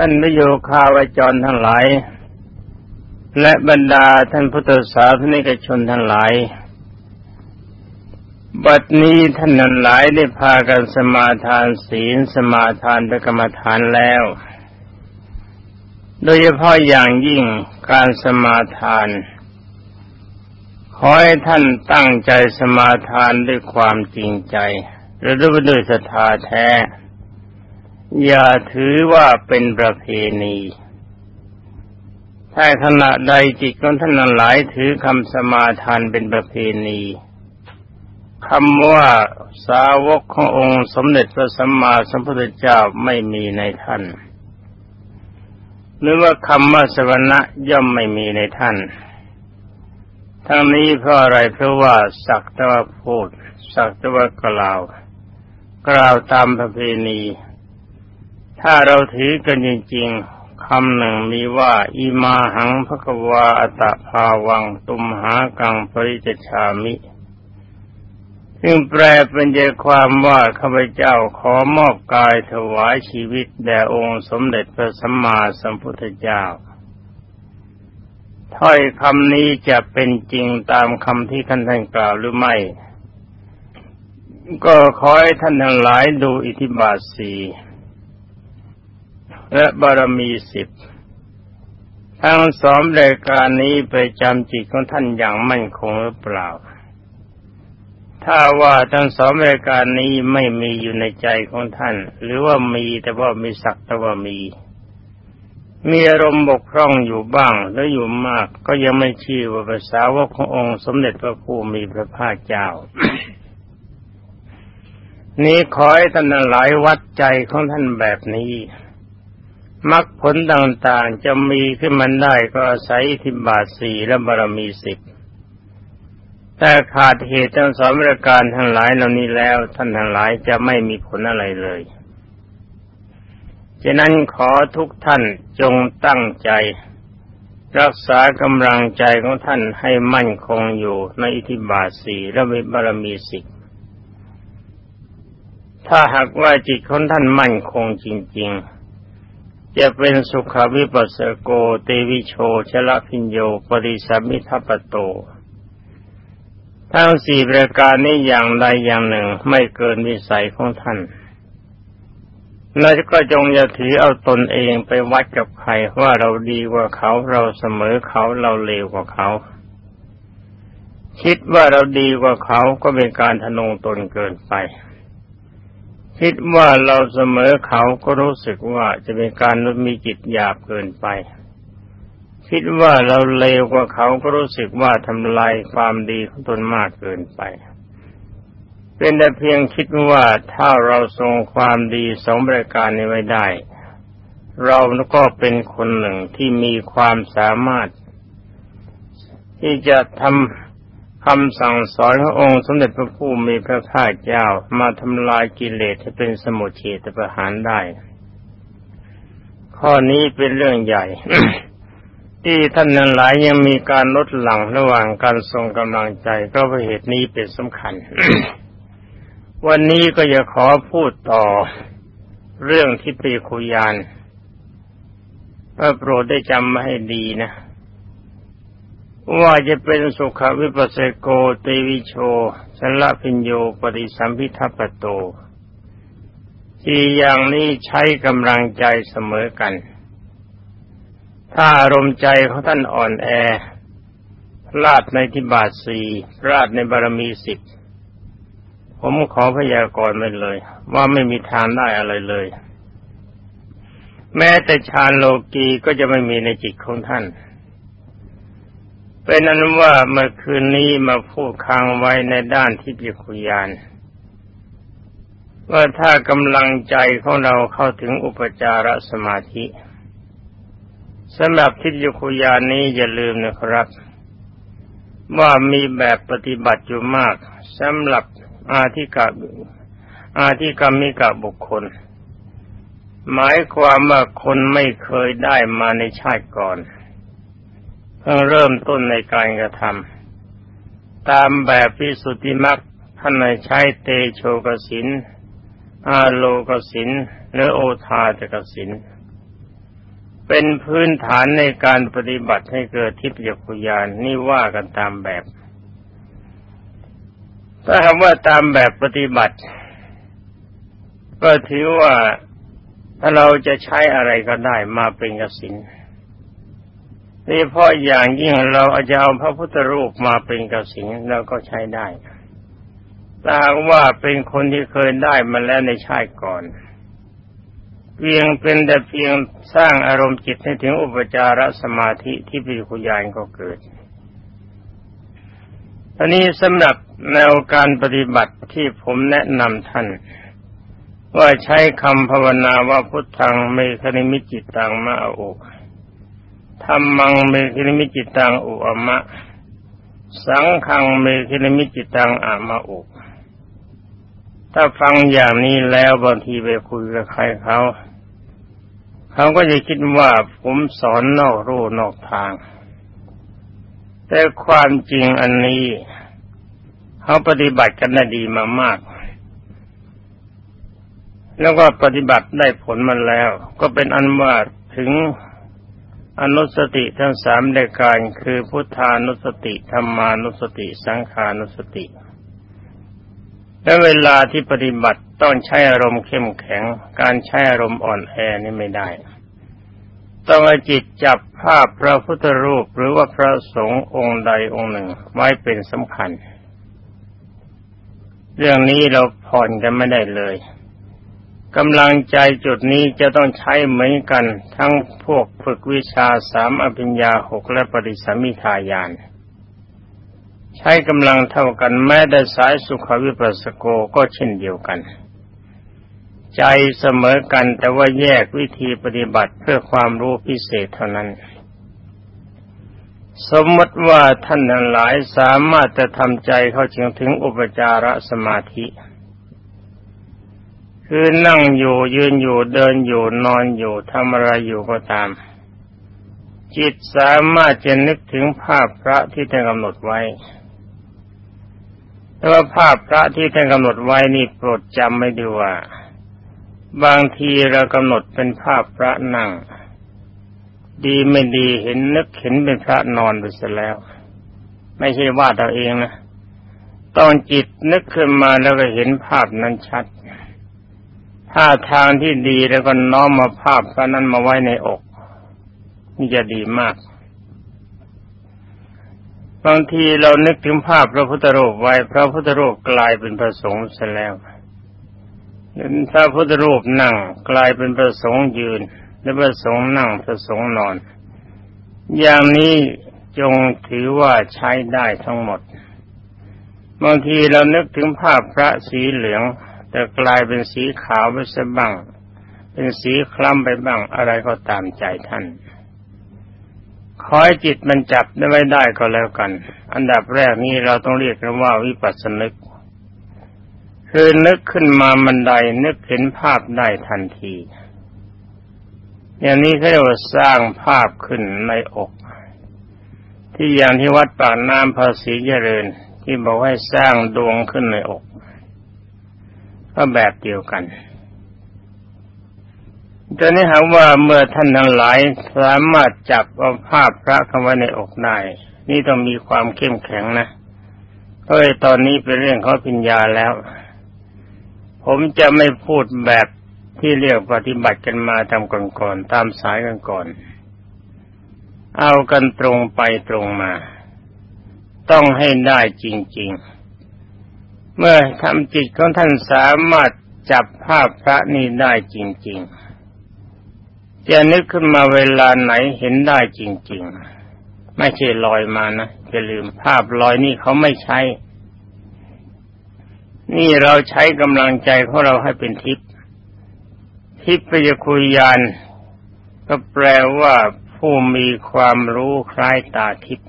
ท่านนิโยคาวจรทั้งหลาย และบรรดาท่านพุทธศาสนิกชนทั้งหลาย บัดนี้ท่านนั้นหลายได้พากันสมาทานศีลสมาทานเป็นกรรมฐานแล้ว โดยเฉพาะอย่างยิ่งการสมาทาน ขอให้ท่านตั้งใจสมาทานด้วยความจริงใจหรือด้วยศรัทธาแท้ อย่าถือว่าเป็นประเพณี ถ้าขณะใดจิตของท่านหลายถือคำสมาทานเป็นประเพณีคำว่าสาวกขององค์สมเด็จพระสัมมาสัมพุทธเจ้าไม่มีในท่าน หรือว่าคำว่าสวรรค์ย่อมไม่มีในท่าน ทั้งนี้เพราะอะไรเพราะว่าสักต่ว่าพูดสักต่ว่ากล่าว กล่าวตามประเพณี ถ้าเราถือกันจริงๆคำหนึ่งมีว่าอิมาหังภควาอัตภาวัง ตุมหากังปริจชามิ ซึ่งแปลเป็นใจความว่าข้าพเจ้าขอมอบกายถวายชีวิตแด่องค์สมเด็จพระสัมมาสัมพุทธเจ้าถ้อยคำนี้จะเป็นจริงตามคำที่ท่านท่านกล่าวหรือไม่ ก็ขอให้ท่านทั้งหลายดูอิทธิบาทสี่ และบารมีสิบทั้งสองรายการนี้ไปจำจิตของท่านอย่างมั่นคงหรือเปล่า ถ้าว่าทั้งสองรายการนี้ไม่มีอยู่ในใจของท่าน หรือว่ามีแต่ว่ามีสักแต่ว่ามี มีอารมณ์บกพร่องอยู่บ้างแล้วอยู่มาก ก็ยังไม่ชื่อว่าภาษาวกขององค์สมเด็จพระผู้มีพระภาคเจ้านี้ขอให้ท่านหลายวัดใจของท่านแบบนี้ มรรคผลต่างๆจะมีขึ้นมันได้ก็อาศัยทิบาทสี่และบารมีสิบแต่ขาดเหตุทั้งสองประการทั้งหลายเหล่านี้แล้ว ท่านทั้งหลายจะไม่มีผลอะไรเลยฉะนั้นขอทุกท่านจงตั้งใจ รักษากำลังใจของท่านให้มั่นคงอยู่ในอิทธิบาทสี่และวิบารมีสิกถ้าหากว่าจิตของท่านมั่นคงจริง ๆ จะเป็นสุขวิปัสสโก เตวิโชชละพิญโย ปริสัมมิทัปโต ทั้งสี่ประการนี้อย่างใดอย่างหนึ่งไม่เกินวิสัยของท่านเราก็จงอย่าถือเอาตนเองไปวัดกับใครว่าเราดีกว่าเขาเราเสมอเขาเราเลวกว่าเขา คิดว่าเราดีกว่าเขาก็เป็นการทะนงตนเกินไป คิดว่าเราเสมอเขาก็รู้สึกว่าจะเป็นการมีจิตหยาบเกินไป คิดว่าเราเลวกว่าเขาก็รู้สึกว่าทำลายความดีของตนมากเกินไป เป็นแต่เพียงคิดว่าถ้าเราทรงความดีสองรายการนี้ไว้ได้ เราก็เป็นคนหนึ่งที่มีความสามารถ ที่จะทำ คำสั่งสอนขององค์สมเด็จพระผู้มีพระภาคเจ้ามาทำลายกิเลสให้เป็นสมุทเฉตประหารได้ ข้อนี้เป็นเรื่องใหญ่ ที่ท่านนั้นหลายยังมีการลดหลั่งระหว่างการทรงกำลังใจก็เพราะเหตุนี้เป็นสำคัญ วันนี้ก็จะขอพูดต่อเรื่องที่ปีคุยานว่าโปรดได้จำมาให้ดีนะ ว่าจะเป็นสุขวิปัสสโกเตวิโชสละพิญโยปริสัมพิทัปโต ที่อย่างนี้ใช้กำลังใจเสมอกัน ถ้าอารมณ์ใจของท่านอ่อนแอพลาดในทิบาทสี่พลาดในบารมีสิบผมขอพยากรณ์ไปเลย ว่าไม่มีทางได้อะไรเลย แม้แต่ฌานโลกีก็จะไม่มีในจิตของท่าน เป็นนั้นว่าเมื่อคืนนี้มาพูดค้างไว้ในด้านที่ปิคุยานว่าถ้ากำลังใจของเราเข้าถึงอุปจารสมาธิสำหรับทิฏยุคุยานนี้อย่าลืมนะครับ ว่ามีแบบปฏิบัติอยู่มากสำหรับอาธิกาอาธิกรรมิกะบุคคล หมายความว่าคนไม่เคยได้มาในชาติก่อน เพิ่งเริ่มต้นในการกระทำตามแบบพิสุทธิมักท่านใช้เตโชกสินอาโลกสินหรือโอทาตกสินเป็นพื้นฐานในการปฏิบัติให้เกิดทิพยคุยานนี่ว่ากันตามแบบ ถ้าคำว่าตามแบบปฏิบัติ ก็ถือว่าถ้าเราจะใช้อะไรก็ได้มาเป็นกสิน นี่เพราะอย่างยิ่งเราอาจจะเอาพระพุทธรูปมาเป็นกสินเราก็ใช้ได้ถ้าว่าเป็นคนที่เคยได้มาแล้วในชาติก่อน เพียงเป็นแต่เพียงสร้างอารมณ์จิตให้ถึงอุปจารสมาธิที่ปิคุยานก็เกิดอันนี้สำหรับแนวการปฏิบัติที่ผมแนะนำท่าน ว่าใช้คำภาวนาว่าพุทธังเมคณิมิจิตตังมาอุ ธรรมังเมคณิมิจิตังอุอมะ สังขังเมคณิมิจิตังอามาอุถ้าฟังอย่างนี้แล้วบางทีไปคุยกับใครเขาเขาก็จะคิดว่าผมสอนนอกรูนอกทาง แต่ความจริงอันนี้ เขาปฏิบัติกันได้ดีมามาก แล้วก็ปฏิบัติได้ผลมันแล้ว ก็เป็นอันว่าถึง อนุสติทั้งสามในการคือพุทธานุสติธรรมานุสติ สังขานุสติ และเวลาที่ปฏิบัติต้องใช้อารมณ์เข้มแข็ง การใช้อารมณ์อ่อนแอนี่ไม่ได้ ต้องอจิตจับภาพพระพุทธรูปหรือว่าพระสงฆ์องค์ใดองค์หนึ่งไว้เป็นสำคัญ เรื่องนี้เราผ่อนกันไม่ได้เลย กำลังใจจุดนี้จะต้องใช้เหมือนกัน ทั้งพวกฝึกวิชาสามอภิญญาหกและปริสมิทายาน ใช้กำลังเท่ากันแม้แต่สายสุขวิปัสสโกก็เช่นเดียวกัน ใจเสมอกันแต่ว่าแยกวิธีปฏิบัติเพื่อความรู้พิเศษเท่านั้น สมมติว่าท่านทั้งหลายสามารถจะทำใจเข้าถึงถึงอุปจารสมาธิ คือนั่งอยู่ยืนอยู่เดินอยู่นอนอยู่ทำอะไรอยู่ก็ตาม จิตสามารถจะนึกถึงภาพพระที่ท่านกำหนดไว้ แต่ว่าภาพพระที่ท่านกำหนดไว้นี่โปรดจำไม่ดีว่า บางทีเรากำหนดเป็นภาพพระนั่ง ดีไม่ดีเห็นนึกเห็นเป็นพระนอนไปเสียแล้ว ไม่ใช่ว่าเราเองนะตอนจิตนึกขึ้นมาแล้วก็เห็นภาพนั้นชัด ถ้าทางที่ดีแล้วก็น้อมมาภาพพระนั้นมาไว้ในอก นี่จะดีมาก บางทีเรานึกถึงภาพพระพุทธรูปไว้ พระพุทธรูปกลายเป็นพระสงฆ์เสียแล้วเห็นพระพุทธรูปนั่งกลายเป็นพระสงฆ์ยืน และพระสงฆ์นั่งพระสงฆ์นอน อย่างนี้จงถือว่าใช้ได้ทั้งหมด บางทีเรานึกถึงภาพพระสีเหลือง แต่กลายเป็นสีขาวไปซะบ้าง เป็นสีคล้ำไปบ้าง อะไรก็ตามใจท่านขอให้จิตมันจับได้ไม่ได้ก็แล้วกัน อันดับแรกนี้เราต้องเรียกกันว่าวิปัสสนึก คือนึกขึ้นมามันใดนึกเห็นภาพได้ทันที อย่างนี้เขาเรียกว่าสร้างภาพขึ้นในอก ที่อย่างที่วัดปากน้ำภาษีเจริญ ที่บอกให้สร้างดวงขึ้นในอก ก็แบบเดียวกันแต่นี้หากว่าเมื่อท่านทั้งหลายสามารถจับเอาภาพพระเข้าในอกได้ นี่ต้องมีความเข้มแข็งนะเพราะตอนนี้เป็นเรื่องเขาปัญญาแล้ว ผมจะไม่พูดแบบที่เรียกปฏิบัติกันมาตามก่อนๆตามสายกันก่อน เอากันตรงไปตรงมา ต้องให้ได้จริง ๆ เมื่อทำจิตของท่านสามารถจับภาพพระนี้ได้จริง ๆ จะนึกขึ้นมาเวลาไหนเห็นได้จริง ๆ ไม่ใช่ลอยมานะอย่าลืมภาพลอยนี่เขาไม่ใช้ นี่เราใช้กำลังใจของเราให้เป็นทิพย์ทิพยคุยยานก็แปลว่าผู้มีความรู้คล้ายตาทิพย์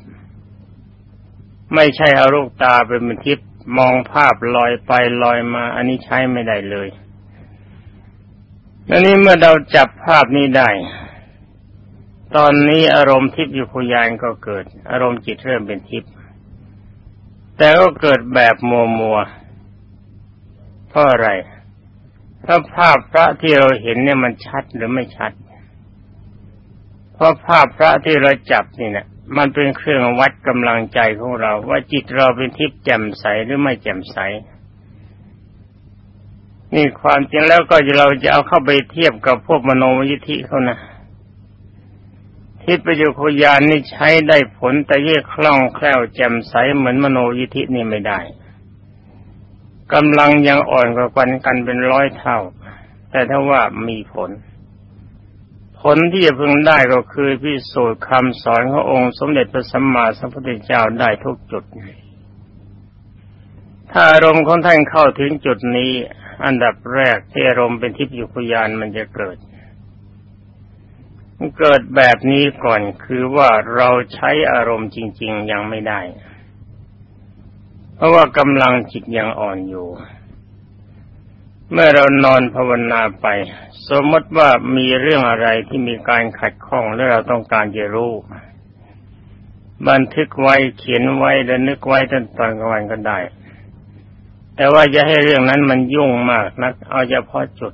ไม่ใช่เอาลูกตาเป็นทิพย์ มองภาพลอยไปลอยมา อันนี้ใช้ไม่ได้เลยแล้วนี้เมื่อเราจับภาพนี้ได้ ตอนนี้อารมณ์ทิพย์อยู่คุยานก็เกิด อารมณ์จิตเริ่มเป็นทิพย์แต่ก็เกิดแบบมัวมัวเพราะอะไรถ้าภาพพระที่เราเห็นเนี่ยมันชัดหรือไม่ชัด เพราะภาพพระที่เราจับนี่เนะ มันเป็นเครื่องวัดกำลังใจของเรา ว่าจิตเราเป็นทิพย์แจ่มใสหรือไม่แจ่มใส นี่ความจริงแล้วก็เราจะเอาเข้าไปเทียบกับพวกมโนวิธิเขานะทิพยโคุยานนี่ใช้ได้ผลแต่เยกคล่องแคล่วแจ่มใสเหมือนมโนยิธินี่ไม่ได้กำลังยังอ่อนกว่ากันกันเป็นร้อยเท่า แต่ถ้าว่ามีผล ผลที่จะพึงได้ก็คือพิสูจน์คำสอนขององค์สมเด็จพระสัมมาสัมพุทธเจ้าได้ทุกจุด ถ้าอารมณ์ของท่านเข้าถึงจุดนี้ อันดับแรกที่อารมณ์เป็นทิพยุคยานมันจะเกิด เกิดแบบนี้ก่อนคือว่าเราใช้อารมณ์จริง ๆ ยังไม่ได้ เพราะว่ากำลังจิตยังอ่อนอยู่ เมื่อเรานอนภาวนาไป สมมติว่ามีเรื่องอะไรที่มีการขัดข้องและเราต้องการจะรู้ บันทึกไว้เขียนไว้และนึกไว้ตั้งตอนกลางวันก็ได้ แต่ว่าจะให้เรื่องนั้นมันยุ่งมากนัก เอาเฉพาะจุด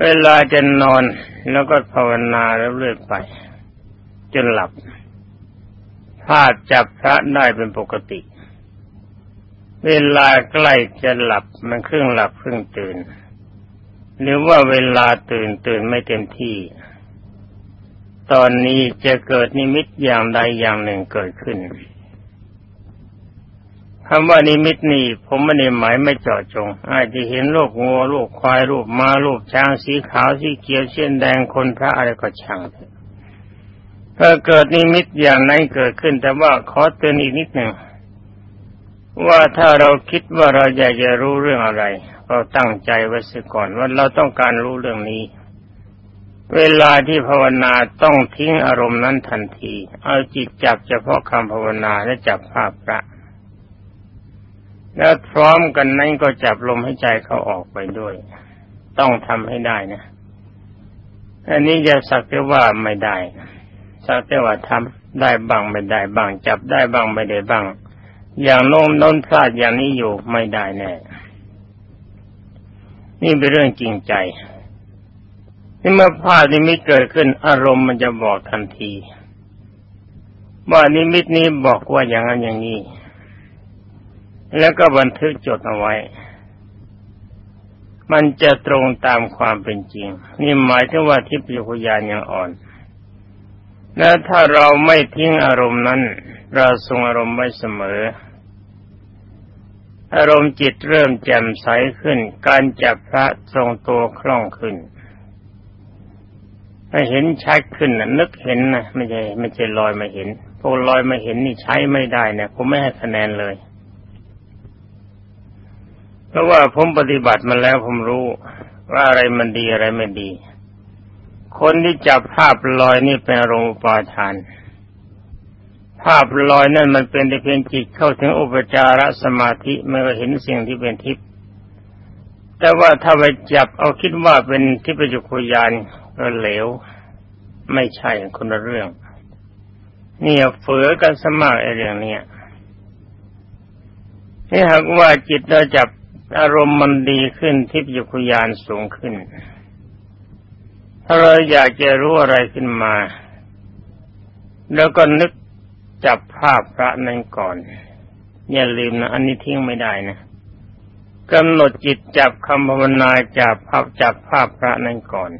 เวลาจะนอนแล้วก็ภาวนาแล้วเรื่อยไป จนหลับพลาดจับพระได้เป็นปกติ เวลาใกล้จะหลับมันครึ่งหลับครึ่งตื่น หรือว่าเวลาตื่นตื่นไม่เต็มที่ ตอนนี้จะเกิดนิมิตอย่างใดอย่างหนึ่งเกิดขึ้นคำว่านิมิตนี่ผมไม่ได้หมายไม่เจาะจง อาจจะเห็นลูกงัวลูกควายลูกม้าลูกช้างสีขาวสีเขียวเช่นแดงคนพระอะไรก็ช่างถ้าเกิดนิมิตอย่างนั้นเกิดขึ้น แต่ว่าขอเตือนอีกนิดหนึ่ง ว่าถ้าเราคิดว่าเราอยากจะรู้เรื่องอะไร เราตั้งใจไว้เสียก่อนว่าเราต้องการรู้เรื่องนี้ เวลาที่ภาวนาต้องทิ้งอารมณ์นั้นทันที เอาจิตจับเฉพาะคำภาวนาและจับภาพพระ แล้วพร้อมกันนั้นก็จับลมให้ใจเขาออกไปด้วย ต้องทำให้ได้นะอันนี้จะสักแต่ว่าไม่ได้สักแต่ว่าทำได้บ้างไม่ได้บ้าง จับได้บ้างไม่ได้บ้าง อย่างโน้มน้นพลาดอย่างนี้อยู่ไม่ได้แน่ นี่เป็นเรื่องจริงใจ นี่เมื่อพลาดนิมิตเกิดขึ้น อารมณ์มันจะบอกทันที ว่านิมิตนี้บอกว่าอย่างนั้นอย่างนี้ แล้วก็บันทึกจดเอาไว้ มันจะตรงตามความเป็นจริง นี่หมายถึงว่าทิพยคุยานยังอ่อน แล้วถ้าเราไม่ทิ้งอารมณ์นั้น เราทรงอารมณ์ไว้เสมอ อารมณ์จิตเริ่มแจ่มใสขึ้น การจับพระทรงตัวคล่องขึ้นถ้าเห็นชัดขึ้นนะนึกเห็นนะไม่ใช่ไม่ใช่ลอยมาเห็นพวกลอยมาเห็นนี่ใช้ไม่ได้นะผมไม่ให้คะแนนเลย เพราะว่าผมปฏิบัติมาแล้วผมรู้ว่าอะไรมันดีอะไรไม่ดี คนที่จับภาพลอยนี่เป็นอารมณ์ปาทาน ภาพลอยนั่นมันเป็นแต่เพียงจิตเข้าถึงอุปจารสมาธิไม่ก็เห็นสิ่งที่เป็นทิพย์แต่ว่าถ้าไปจับเอาคิดว่าเป็นทิพยุคุยานก็เหลว ไม่ใช่คนละเรื่อง เนี่ยเฝือกันสมากไอ้เรื่องเนี้ยนี่หากว่าจิตเราจับอารมณ์มันดีขึ้นทิพยคุยานสูงขึ้น ถ้าเราอยากจะรู้อะไรขึ้นมา แล้วก็นึกจับภาพพระนั้นก่อน อย่าลืมนะ อันนี้ทิ้งไม่ได้นะกำหนดจิตจับคำภาวนาจับภาพจับภาพพระนั้นก่อน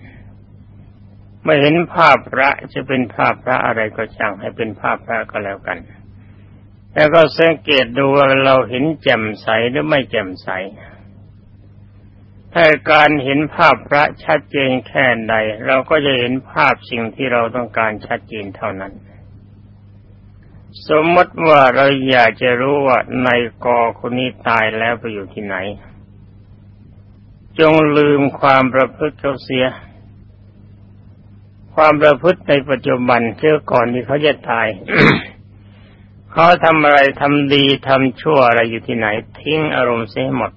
ไม่เห็นภาพพระจะเป็นภาพพระอะไรก็ช่างให้เป็นภาพพระก็แล้วกัน แล้วก็สังเกตดูว่าเราเห็นแจ่มใสหรือไม่แจ่มใส ถ้าการเห็นภาพพระชัดเจนแค่ใด เราก็จะเห็นภาพสิ่งที่เราต้องการชัดเจนเท่านั้น สมมติว่าเราอยากจะรู้ว่าในกอคนนี้ตายแล้วไปอยู่ที่ไหน จงลืมความประพฤติเขาเสีย ความประพฤติในปัจจุบันเชื่อก่อนที่เขาจะตายเขาทำอะไรทำดีทำชั่วอะไรอยู่ที่ไหน ทิ้งอารมณ์เสียหมด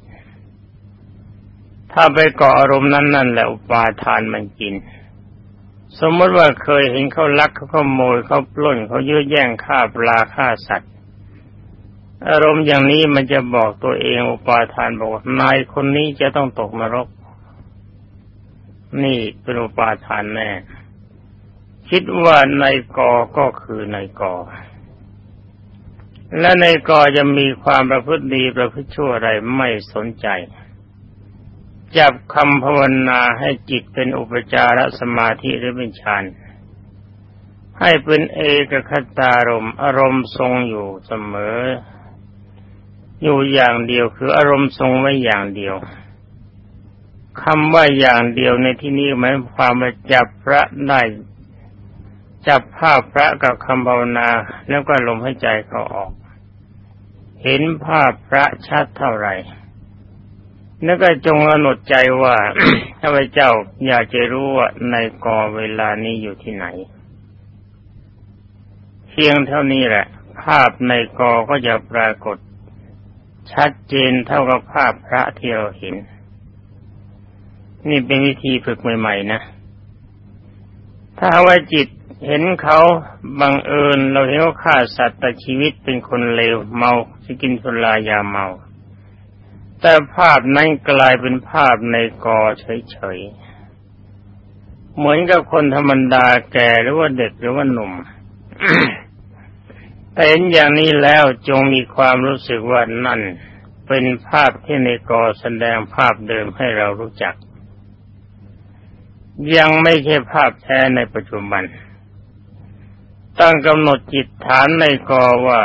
ถ้าไปเกาะอารมณ์นั้นนั่นแหละอุปาทานมันกิน สมมติว่าเคยเห็นเขาลักเขาขโมยเขาปล้นเขายื้อแย่งฆ่าปลาฆ่าสัตว์ อารมณ์อย่างนี้มันจะบอกตัวเองอุปาทานบอกนายคนนี้จะต้องตกนรก นี่เป็นอุปาทานแน่คิดว่าในกอก็คือในกอ และในกอจะมีความประพฤติดีประพฤติชั่วอะไรไม่สนใจ จับคำภาวนาให้จิตเป็นอุปจารสมาธิหรือเป็นฌานให้เป็นเอกคตารมอารมณ์ทรงอยู่เสมอ อยู่อย่างเดียวคืออารมณ์ทรงไว้อย่างเดียวคำว่าอย่างเดียวในที่นี้หมายความว่าจับพระได้จับภาพพระกับคำภาวนา แล้วก็ลมหายใจเขาออก เห็นภาพพระชัดเท่าไหร่ แล้วก็จงอนุใจว่าข้าพเจ้าอยากจะรู้ว่าในกอเวลานี้อยู่ที่ไหน เพียงเท่านี้แหละ ภาพในกอก็จะปรากฏ ชัดเจนเท่ากับภาพพระที่เราเห็น นี่เป็นวิธีฝึกใหม่ๆนะ ถ้าว่าจิตเห็นเขาบังเอิญเราเห็นเขาฆ่าสัตว์แต่ชีวิตเป็นคนเลวเมาสกินสุรายาเมา แต่ภาพนั้นกลายเป็นภาพในกอเฉยๆ เหมือนกับคนธรรมดาแก่หรือว่าเด็กหรือว่าหนุ่ม แต่เห็นอย่างนี้แล้วจงมีความรู้สึกว่านั่น เป็นภาพที่ในกอแสดงภาพเดิมให้เรารู้จัก ยังไม่ใช่ภาพแท้ในปัจจุบัน ตั้งกำหนดจิตฐานในกอว่า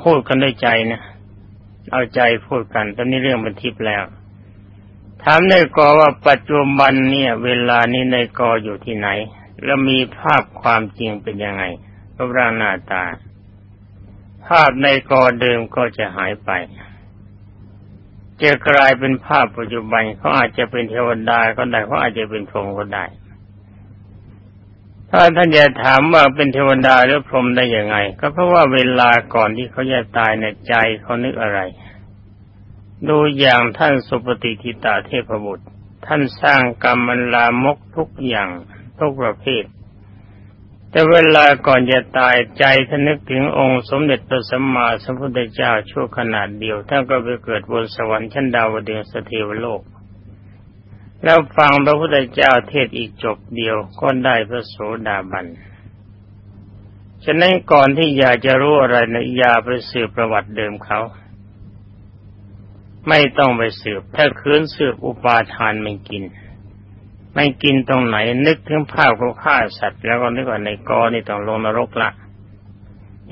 พูดกันด้วยใจนะ เอาใจพูดกัน ตอนนี้เรื่องมันทิพแล้วถามในกอว่าปัจจุบันเนี่ย เวลานี้ในกออยู่ที่ไหน แล้วมีภาพความจริงเป็นยังไงรูปร่างหน้าตา ภาพในกอเดิมก็จะหายไป จะกลายเป็นภาพปัจจุบันเขาอาจจะเป็นเทวดาก็ได้เขาอาจจะเป็นพรหมก็ได้ ถ้าท่านจะถามว่าเป็นเทวดาหรือพรหมได้ยังไง ก็เพราะว่าเวลาก่อนที่เขาจะตายในใจเขานึกอะไร ดูอย่างท่านสุปฏิทิตาเทพบุตร ท่านสร้างกรรมมันลามกทุกอย่างทุกประเภท แต่เวลาก่อนจะตายใจท่านนึกถึงองค์สมเด็จพระสัมมาสัมพุทธเจ้าชั่วขนาดเดียวท่านก็ไปเกิดบนสวรรค์ชั้นดาวดึงสเทวโลก แล้วฟังพระพุทธเจ้าเทศอีกจบเดียวก็ได้พระโสดาบัน ฉะนั้นก่อนที่อยากจะรู้อะไรนะอย่าไปสืบประวัติเดิมเขา ไม่ต้องไปสืบ ถ้าคืนสืบอุปาทานไม่กิน ไม่กินตรงไหนนึกถึงภาพเขาฆ่าสัตว์แล้วก็นึกว่าในกอนี่ต้องลงนรกละ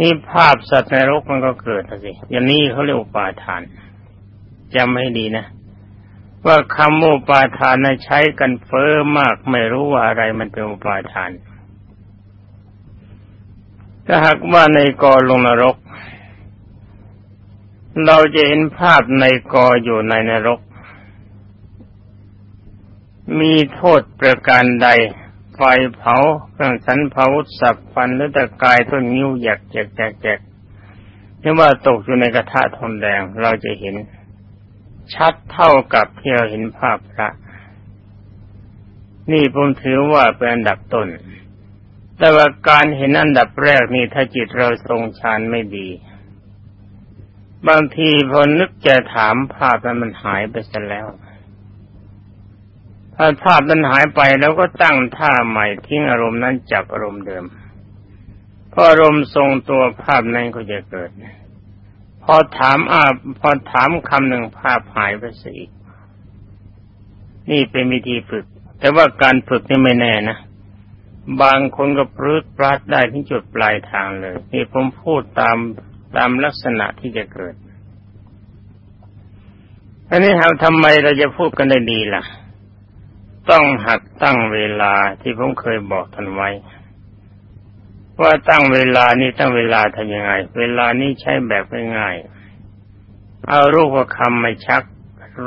นี่ภาพสัตว์ในนรกมันก็เกิดสิอย่างนี้เขาเรียกอุปาทานจำให้ดีนะ ว่าคำอุปาทานใช้กันเฟอ้อมากไม่รู้ว่าอะไรมันเป็นอุปาทาน ถ้าหากว่าในกอลงนรก เราจะเห็นภาพในกออยู่ในนรก มีโทษประการใด ไฟเผาเครื่องสันเผาสับฟันหรือตะกายต้นนิ้วหยักแจกแจกแจกที่ว่าตกอยู่ในกระทะทองแดงเราจะเห็น ชัดเท่ากับที่เราเห็นภาพพระ นี่ผมถือว่าเป็นอันดับต้น แต่ว่าการเห็นอันดับแรกนี่ถ้าจิตเราทรงฌานไม่ดี บางทีพอนึกจะถามภาพนั้นมันหายไปซะแล้วถ้าภาพนั้นหายไปแล้วก็ตั้งท่าใหม่ทิ้งอารมณ์นั้นจับอารมณ์เดิมพออารมณ์ทรงตัวภาพนั้นก็จะเกิด พอถามอาพอถามคำหนึ่งภาพหายไปซะอีก นี่เป็นวิธีฝึก แต่ว่าการฝึกนี่ไม่แน่นะ บางคนก็ปลื้ดปราดได้ที่จุดปลายทางเลย นี่ผมพูดตามตามลักษณะที่จะเกิดอันนี้เราทำไมเราจะพูดกันได้ดีล่ะ ต้องหัดตั้งเวลาที่ผมเคยบอกท่านไว้ ว่าตั้งเวลานี้ตั้งเวลาทำยังไง เวลานี้ใช้แบบง่ายๆเอารูปคำมาชัก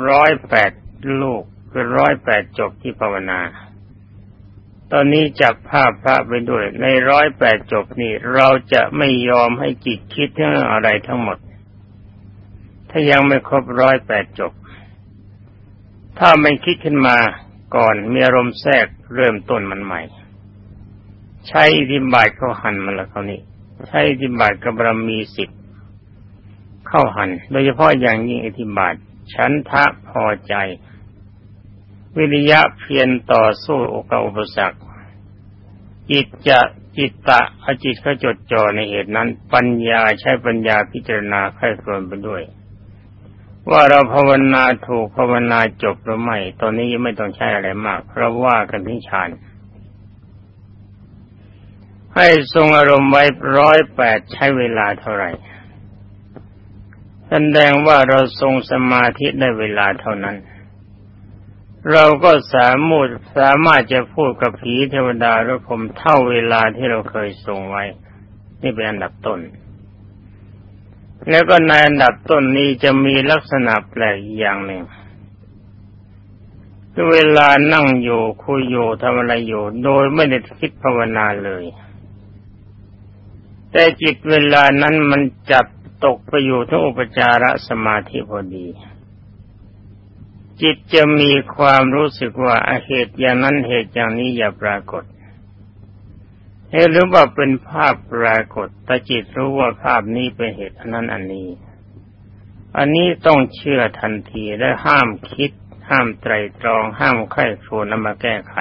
ร้อยแปดลูกคือร้อยแปดจบที่ภาวนา ตอนนี้จับภาพพระไปด้วย ในร้อยแปดจบนี่เราจะไม่ยอมให้จิตคิดเรื่องอะไรทั้งหมด ถ้ายังไม่ครบร้อยแปดจบ ถ้าไม่คิดขึ้นมาก่อนมีอารมณ์แทรกเริ่มต้นมันใหม่ ใช้อิทิบาทเข้าหันมันละเขานี่ใช้อิทิบาทกับบารมีสิบเข้าหัน โดยเฉพาะอย่างยิ่งอิทธิบาทฉันทะพอใจ วิริยะเพียรต่อสู้อกอุปสรรคจิตจะจิตตะอาจิตเขาจดจ่อในเหตุนั้น ปัญญาใช้ปัญญาพิจารณาค่อยครวนไปด้วย ว่าเราภาวนาถูกภาวนาจบหรือไม่ ตอนนี้ยังไม่ต้องใช้อะไรมาก เพราะว่ากันที่ฌาน ให้ทรงอารมณ์ไว้ร้อยแปดใช้เวลาเท่าไหร่แสดงว่าเราทรงสมาธิได้เวลาเท่านั้น เราก็สามารถสามารถจะพูดกับผีเทวดาหรือผมเท่าเวลาที่เราเคยทรงไว้ นี่เป็นอันดับต้น แล้วก็ในอันดับต้นนี้จะมีลักษณะแปลกอย่างหนึ่งคือเวลานั่งอยู่คุยอยู่ทำอะไรอยู่ โดยไม่ได้คิดภาวนาเลย แต่จิตเวลานั้นมันจับตกไปอยู่ทั้งอุปจารสมาธิพอดี จิตจะมีความรู้สึกว่าเหตุอย่างนั้นเหตุอย่างนี้อย่าปรากฏเหรือว่าเป็นภาพปรากฏแต่จิตรู้ว่าภาพนี้เป็นเหตุอันนั้นอันนี้ อันนี้ต้องเชื่อทันทีและห้ามคิด ห้ามไตรตรอง ห้ามไข้ครวนมาแก้ไข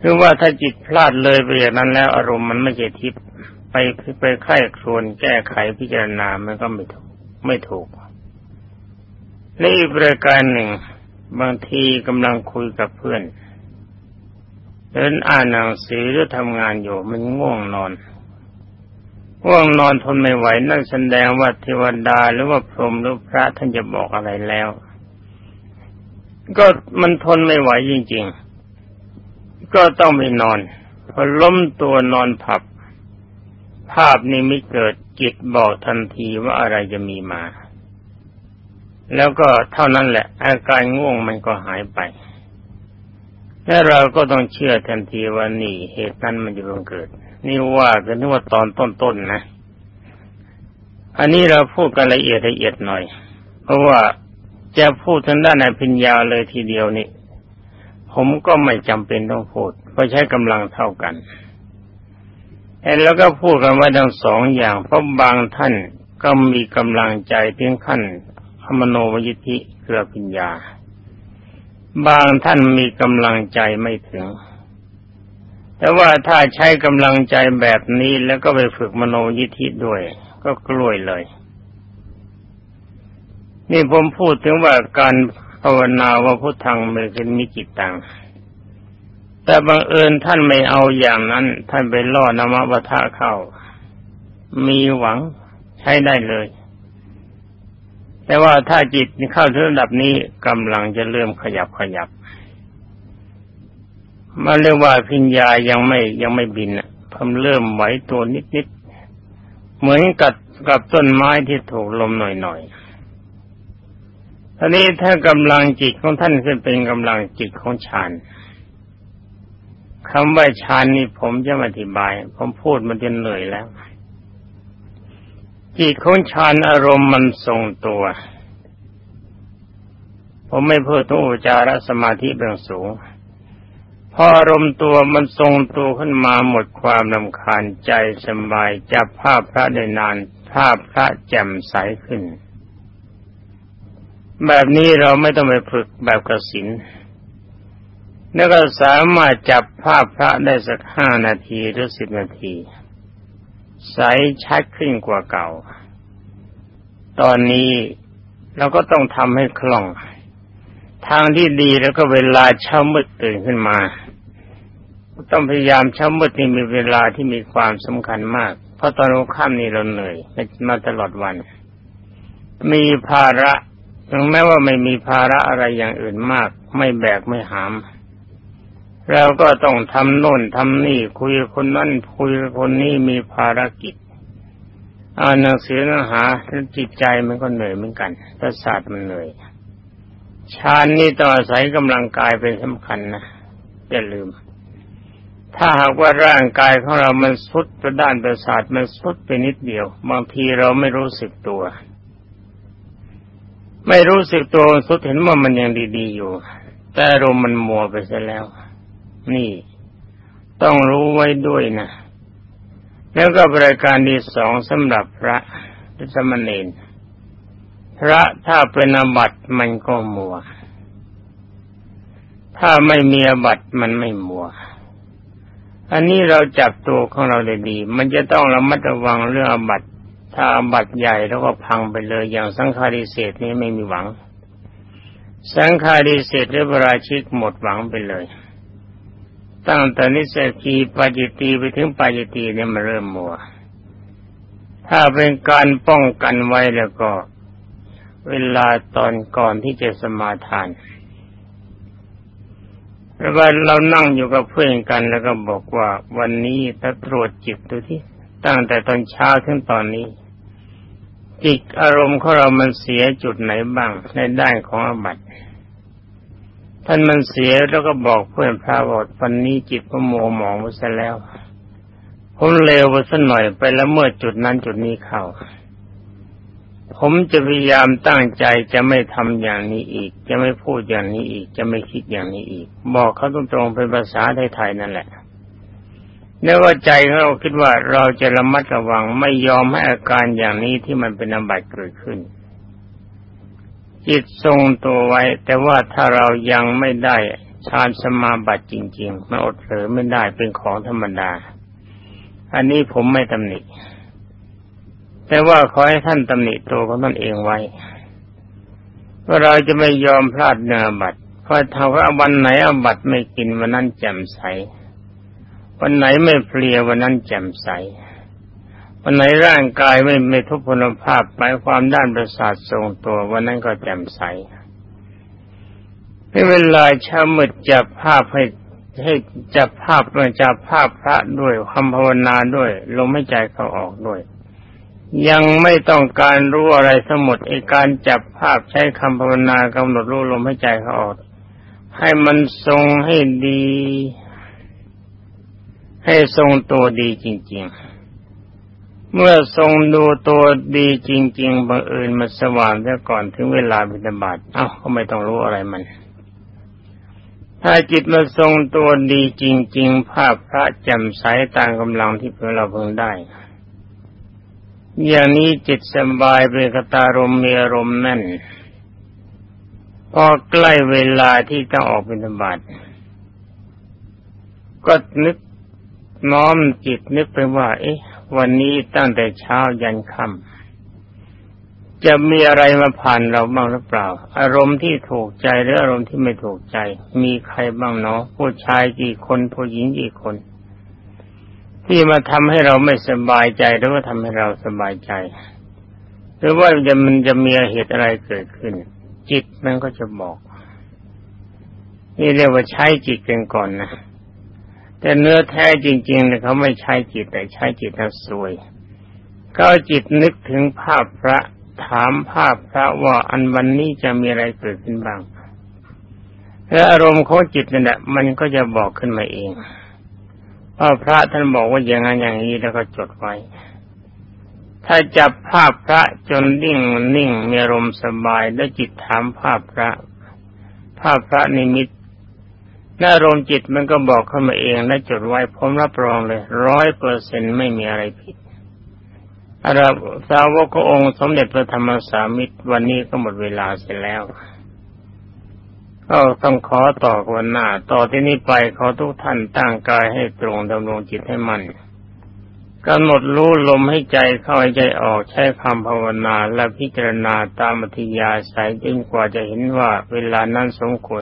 คือว่าถ้าจิตพลาดเลยไปอย่างนั้นแล้วอารมณ์มันไม่ใช่ทิพย์ไปไปไข้ครวนแก้ไขพิจารณามันก็ไม่ถูกไม่ถูกและอีกประการหนึ่ง บางทีกำลังคุยกับเพื่อนเดินอ่านหนังสือหรือทำงานอยู่มันง่วงนอนง่วงนอนทนไม่ไหวนั่นแสดงว่าเทวดาหรือว่าพรหมหรือพระท่านจะบอกอะไรแล้ว ก็มันทนไม่ไหวจริง ๆ ก็ต้องไปนอนพอล้มตัวนอนผับ ภาพนี้ไม่เกิดจิตบอกทันทีว่าอะไรจะมีมา แล้วก็เท่านั้นแหละ อาการง่วงมันก็หายไป และเราก็ต้องเชื่อทันทีว่านี่เหตุนั้นมันจะบังเกิด นี่ว่ากันที่ว่าตอนต้นๆนนะอันนี้เราพูดกันละเอียดละเอียดหน่อย เพราะว่าจะพูดทางด้านในพิญญาเลยทีเดียวนี่ ผมก็ไม่จำเป็นต้องพูดเพราะใช้กำลังเท่ากันแล้วก็พูดกันว่าทั้งสองอย่าง เพราะบางท่านก็มีกำลังใจเพียงขั้นอมโนวิธิเกือปัญญา บางท่านมีกำลังใจไม่ถึง แต่ว่าถ้าใช้กำลังใจแบบนี้แล้วก็ไปฝึกมโนยิธิด้วย ก็กล้วยเลย นี่ผมพูดถึงว่าการาวนาว่าพุทธังเมกินมิจิตตัง แต่บังเอิญท่านไม่เอาอย่างนั้น ท่านไปล่อนามวัฏะเข้า มีหวังใช้ได้เลย แต่ว่าถ้าจิตเข้าถึงระดับนี้กำลังจะเริ่มขยับขยับมาเรียกว่าพิญญายังไม่ยังไม่บินอะพมเริ่มไหวตัวนิดนิดเหมือนกับกับต้นไม้ที่ถูกลมหน่อยหน่อย ทีนี้ถ้ากำลังจิตของท่านเป็นกำลังจิตของฌานคำว่าฌานนี่ผมจะอธิบาย ผมพูดมันจนเหนื่อยแล้ว จิตของฌานอารมณ์มันทรงตัว ผมไม่พูดถึงอุจารสมาธิเบื้องสูงพออารมณ์ตัวมันทรงตัวขึ้นมาหมดความลำคาญใจสบายจับภาพพระได้นาน ภาพพระแจ่มใสขึ้น แบบนี้เราไม่ต้องไปฝึกแบบกสินแล้วก็สามารถจับภาพพระได้สักห้านาทีหรือสิบนาที ใสชัดขึ้นกว่าเก่า ตอนนี้เราก็ต้องทำให้คล่อง ทางที่ดีแล้วก็เวลาเช้ามืดตื่นขึ้นมา ต้องพยายามเช้ามืดนี่มีเวลาที่มีความสำคัญมาก เพราะตอนค่ำนี่เราเหนื่อยมาตลอดวัน มีภาระ ถึงแม้ว่าไม่มีภาระอะไรอย่างอื่นมาก ไม่แบกไม่หามเราก็ต้องทำโน่นทำนี่ คุยคนนั้นคุยคนนี้มีภารกิจอ่านหนังสือเนื้อหาจิตใจมันก็เหนื่อยเหมือนกันประสาทมันเหนื่อยฌานนี่ต้องอาศัยกำลังกายเป็นสำคัญนะอย่าลืม ถ้าหากว่าร่างกายของเรามันสุดประด้านประสาทมันสุดไปนิดเดียว บางทีเราไม่รู้สึกตัว ไม่รู้สึกตัวสุดเห็นว่ามันยังดี ๆ อยู่ แต่อารมณ์มันมัวไปซะแล้ว นี่ ต้องรู้ไว้ด้วยนะ แล้วก็บริการที่สองสำหรับพระสมณเณรพระถ้าเป็นอาบัติมันก็มัว ถ้าไม่มีอาบัติมันไม่มัว อันนี้เราจับตัวของเราได้ดี มันจะต้องระมัดระวังเรื่องอบัต ถ้าบัตรใหญ่แล้วก็พังไปเลยอย่างสังฆาริเศษนี้ไม่มีหวัง สังฆาริเศษหรือปราชิกหมดหวังไปเลย ตั้งแต่นิสกีปาจิตีไปถึงปาจิตีเนี่ยมันเริ่มมัว ถ้าเป็นการป้องกันไว้แล้วก็ เวลาตอนก่อนที่จะสมาทานเพราะว่าเรานั่งอยู่กับเพื่อนกันแล้วก็บอกว่าวันนี้ถ้าตรวจจิตดูที่ตั้งแต่ตอนเช้าถึงตอนนี้ จิตอารมณ์ของเรามันเสียจุดไหนบ้างในด้านของอบัตท่านมันเสียแล้วก็บอกเพื่อนพระบอกวันนี้จิตก็โมหมองไปซะแล้วผมเลวไปสักหน่อยไปแล้วเมื่อจุดนั้นจุดนี้เข้า ผมจะพยายามตั้งใจจะไม่ทำอย่างนี้อีก จะไม่พูดอย่างนี้อีก จะไม่คิดอย่างนี้อีก บอกเขาตรงๆเป็นภาษาไทยๆนั่นแหละ เนื่อว่าใจของเราคิดว่าเราจะระมัดระวังไม่ยอมให้อาการอย่างนี้ที่มันเป็นอบัติเกิดขึ้น จิตทรงตัวไว้ แต่ว่าถ้าเรายังไม่ได้ฌานสมาบัติจริงๆมันอดเผลอไม่ได้เป็นของธรรมดา อันนี้ผมไม่ตำหนิแต่ว่าขอให้ท่านตำหนิตัวของท่านเองไว้ว่าเราจะไม่ยอมพลาดเนื้อบัตรเพราะถ้าว่าวันไหนอบัตไม่กินวันนั้นแจ่มใส วันไหนไม่เพลียวันนั้นแจ่มใส วันไหนร่างกายไม่ไม่ทุพพลภาพหมายความด้านประสาททรงตัววันนั้นก็แจ่มใสในเวลาเช้ามืดจับภาพให้ให้จับภาพมาจับภาพพระด้วยคำภาวนาด้วยลมหายใจเขาออกด้วย ยังไม่ต้องการรู้อะไรทั้งหมดไอการจับภาพใช้คำภาวนากำหนดรู้ลมให้ใจเขาออก ให้มันทรงให้ดี ให้ทรงตัวดีจริง ๆ เมื่อทรงดูตัวดีจริงๆบังเอิญมาสว่างแค่ก่อนถึงเวลาบิณฑบาตเอ้าก็ไม่ต้องรู้อะไรมัน ถ้าจิตมาทรงตัวดีจริง ๆ ภาพพระแจ่มใสตามกำลังที่เพื่อเราเพิ่งได้อย่างนี้จิตสบายเป็นกตารมมีอารมณ์แน่นพอใกล้เวลาที่ต้องออกบิณฑบาตก็นึก น้อมจิตนึกไปว่า เอ๊ะ วันนี้ตั้งแต่เช้ายันค่ำจะมีอะไรมาผ่านเราบ้างหรือเปล่า อารมณ์ที่ถูกใจหรืออารมณ์ที่ไม่ถูกใจ มีใครบ้างเนาะผู้ชายกี่คนผู้หญิงกี่คน ที่มาทำให้เราไม่สบายใจหรือว่าทำให้เราสบายใจ หรือว่าจะมันจะมีเหตุอะไรเกิดขึ้น จิตมันก็จะบอก นี่เรียกว่าใช้จิตกันก่อนนะ แต่เนื้อแท้จริงๆเนี่ยเขาไม่ใช้จิตแต่ใช้จิตทั้งสวย ก็จิตนึกถึงภาพพระถามภาพพระว่าอันวันนี้จะมีอะไรเกิดขึ้นบ้างแล้วอารมณ์ของจิตนั่นแหละมันก็จะบอกขึ้นมาเองพราะพระท่านบอกว่าอย่างนั้นอย่างนี้แล้วก็จดไว้ ถ้าจับภาพพระจนนิ่งนิ่งมีอารมณ์สบายแล้วจิตถามภาพพระ ภาพพระนิมิต น่ารมจิตมันก็บอกเข้ามาเองและจดไว้ผมรับรองเลยร้อยเปอร์เซ็นไม่มีอะไรผิดอาราสาวกองค์สมเด็จพระธรรมสามิตรวันนี้ก็หมดเวลาเสร็จแล้วก็ต้องขอต่อวันหน้า ต่อที่นี้ไปขอทุกท่านตั้งกายให้ตรงดำรงจิตให้มันกำหนดรู้ลมให้ใจเข้าใจออกใช้คำภาวนาและพิจารณาตามอธิยาสายจนกว่าจะเห็นว่าเวลานั้นสมควร